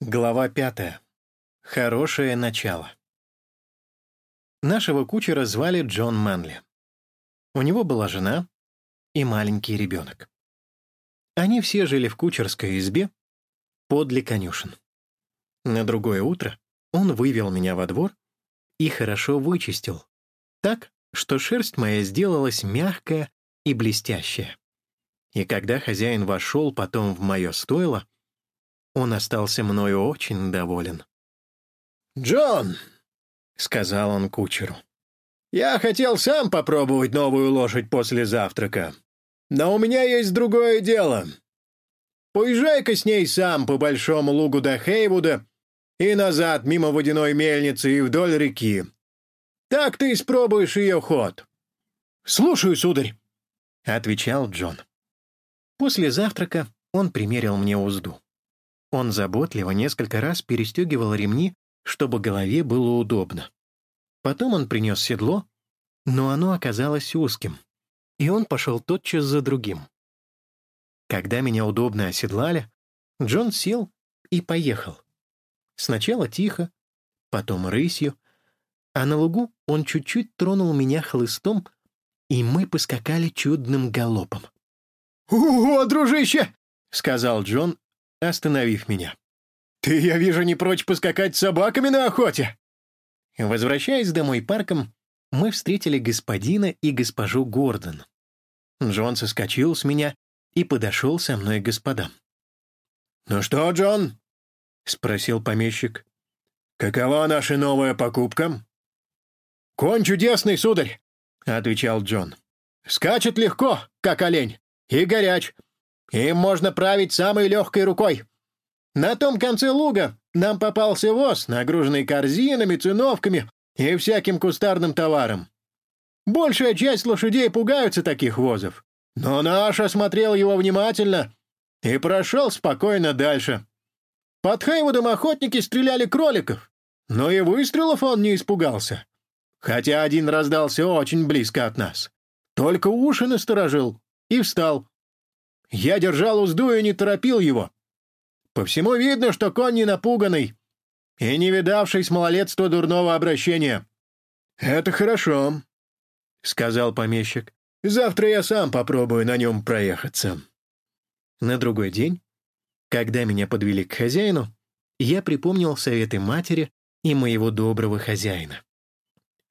Глава пятая. Хорошее начало. Нашего кучера звали Джон Манли. У него была жена и маленький ребенок. Они все жили в кучерской избе подле конюшен. На другое утро он вывел меня во двор и хорошо вычистил, так, что шерсть моя сделалась мягкая и блестящая. И когда хозяин вошел потом в мое стойло, он остался мною очень доволен. «Джон!» — сказал он кучеру. «Я хотел сам попробовать новую лошадь после завтрака, но у меня есть другое дело. Поезжай-ка с ней сам по большому лугу до Хейвуда и назад мимо водяной мельницы и вдоль реки. Так ты испробуешь ее ход». «Слушаю, сударь», — отвечал Джон. После завтрака он примерил мне узду. Он заботливо несколько раз перестегивал ремни, чтобы голове было удобно. Потом он принес седло, но оно оказалось узким, и он пошел тотчас за другим. Когда меня удобно оседлали, Джон сел и поехал. Сначала тихо, потом рысью, а на лугу он чуть-чуть тронул меня хлыстом, и мы поскакали чудным галопом. «О, дружище!» — сказал Джон, остановив меня. «Ты, я вижу, не прочь поскакать с собаками на охоте!» Возвращаясь домой парком, мы встретили господина и госпожу Гордон. Джон соскочил с меня и подошел со мной к господам. «Ну что, Джон?» — спросил помещик. «Какова наша новая покупка?» «Конь чудесный, сударь!» — отвечал Джон. «Скачет легко, как олень, и горяч, им можно править самой легкой рукой. На том конце луга нам попался воз, нагруженный корзинами, циновками и всяким кустарным товаром. Большая часть лошадей пугаются таких возов, но наш осмотрел его внимательно и прошел спокойно дальше. Под Хейвудом охотники стреляли кроликов, но и выстрелов он не испугался, хотя один раздался очень близко от нас. Только уши насторожил и встал, я держал узду и не торопил его. По всему видно, что конь не напуганный и не видавший с малолетства дурного обращения. «Это хорошо», — сказал помещик. «Завтра я сам попробую на нем проехаться». На другой день, когда меня подвели к хозяину, я припомнил советы матери и моего доброго хозяина.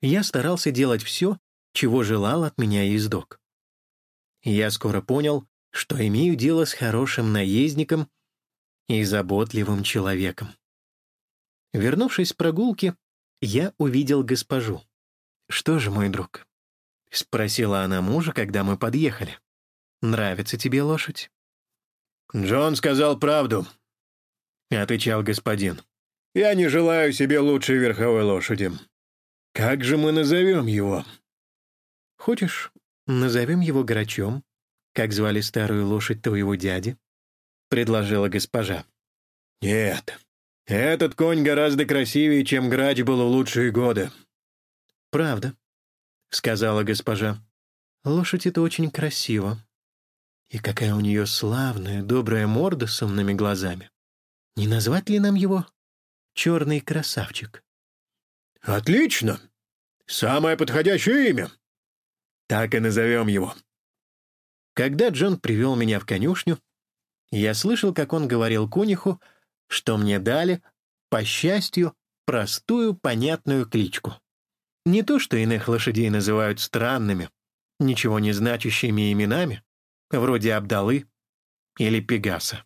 Я старался делать все, чего желал от меня ездок. Я скоро понял, что имею дело с хорошим наездником и заботливым человеком. Вернувшись с прогулки, я увидел госпожу. «Что же, мой друг?» — спросила она мужа, когда мы подъехали. «Нравится тебе лошадь?» «Джон сказал правду», — отвечал господин. «Я не желаю себе лучшей верховой лошади. Как же мы назовем его?» «Хочешь, назовем его Грачом?» Как звали старую лошадь твоего дяди?» — предложила госпожа. «Нет, этот конь гораздо красивее, чем грач был в лучшие годы». «Правда», — сказала госпожа. «Лошадь это очень красиво. И какая у нее славная, добрая морда с умными глазами. Не назвать ли нам его черный красавчик?» «Отлично! Самое подходящее имя. Так и назовем его». Когда Джон привел меня в конюшню, я слышал, как он говорил конюху, что мне дали, по счастью, простую, понятную кличку. Не то, что иных лошадей называют странными, ничего не значащими именами, вроде Абдалы или Пегаса.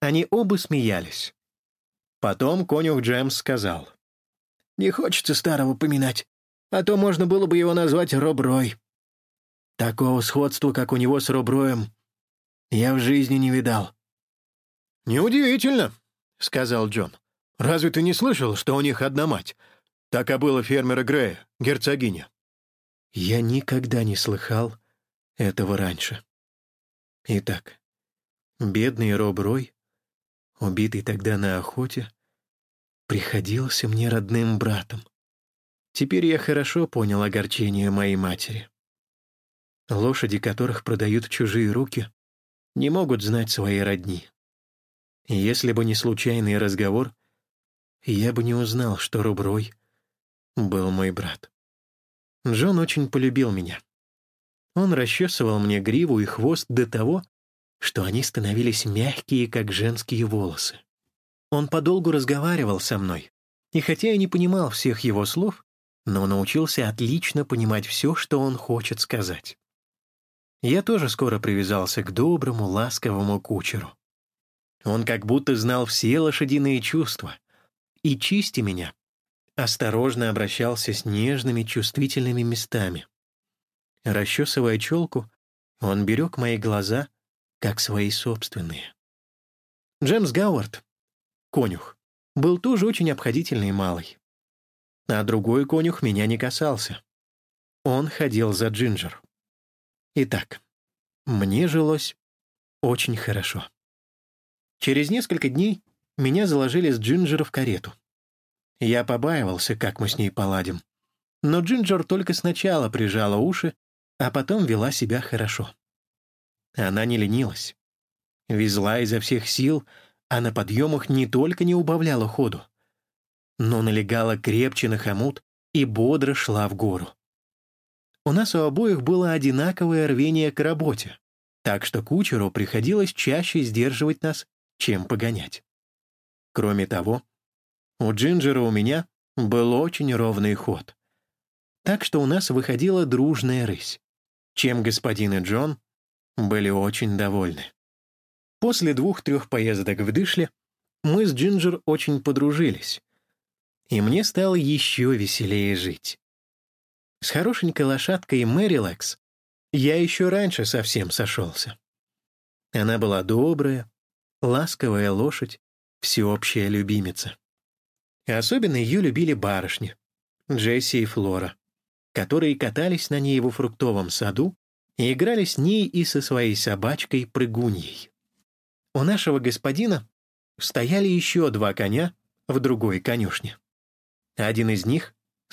Они оба смеялись. Потом конюх Джемс сказал, «Не хочется старого поминать, а то можно было бы его назвать Роброй. Такого сходства, как у него с Роброем, я в жизни не видал». «Неудивительно», — сказал Джон. «Разве ты не слышал, что у них одна мать? Так и было фермера Грея, герцогиня». Я никогда не слыхал этого раньше. Итак, бедный Роб Рой, убитый тогда на охоте, приходился мне родным братом. Теперь я хорошо понял огорчение моей матери. Лошади, которых продают чужие руки, не могут знать своей родни. Если бы не случайный разговор, я бы не узнал, что Руброй был мой брат. Джон очень полюбил меня. Он расчесывал мне гриву и хвост до того, что они становились мягкие, как женские волосы. Он подолгу разговаривал со мной, и хотя я не понимал всех его слов, но научился отлично понимать все, что он хочет сказать. Я тоже скоро привязался к доброму, ласковому кучеру. Он как будто знал все лошадиные чувства, и, чисти меня, осторожно обращался с нежными, чувствительными местами. Расчесывая челку, он берег мои глаза, как свои собственные. Джемс Гауард, конюх, был тоже очень обходительный малый. А другой конюх меня не касался. Он ходил за Джинджер. Итак, мне жилось очень хорошо. Через несколько дней меня заложили с Джинджер в карету. Я побаивался, как мы с ней поладим. Но Джинджер только сначала прижала уши, а потом вела себя хорошо. Она не ленилась. Везла изо всех сил, а на подъемах не только не убавляла ходу, но налегала крепче на хомут и бодро шла в гору. У нас у обоих было одинаковое рвение к работе, так что кучеру приходилось чаще сдерживать нас, чем погонять. Кроме того, у Джинджера у меня был очень ровный ход. Так что у нас выходила дружная рысь, чем господин и Джон были очень довольны. После двух-трех поездок в Дышле мы с Джинджер очень подружились, и мне стало еще веселее жить. С хорошенькой лошадкой Мэри Лекс я еще раньше совсем сошелся. Она была добрая, ласковая лошадь, всеобщая любимица. Особенно ее любили барышни, Джесси и Флора, которые катались на ней во фруктовом саду и играли с ней и со своей собачкой Прыгуньей. У нашего господина стояли еще два коня в другой конюшне. Один из них —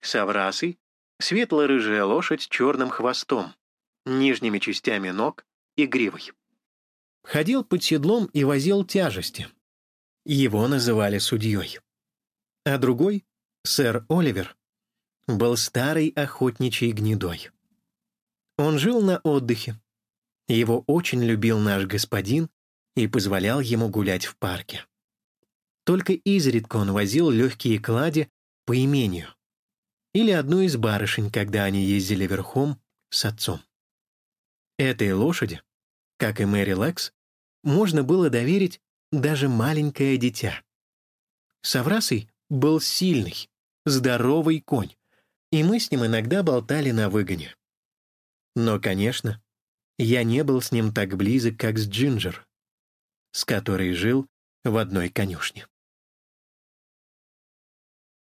Саврасый — светло-рыжая лошадь с черным хвостом, нижними частями ног и гривой. Ходил под седлом и возил тяжести. Его называли судьей. А другой, сэр Оливер, был старый охотничий гнедой. Он жил на отдыхе. Его очень любил наш господин и позволял ему гулять в парке. Только изредка он возил легкие клади по имению. Или одну из барышень, когда они ездили верхом с отцом. Этой лошади, как и Мэри Лекс, можно было доверить даже маленькое дитя. Саврасый был сильный, здоровый конь, и мы с ним иногда болтали на выгоне. Но, конечно, я не был с ним так близок, как с Джинджер, с которой жил в одной конюшне.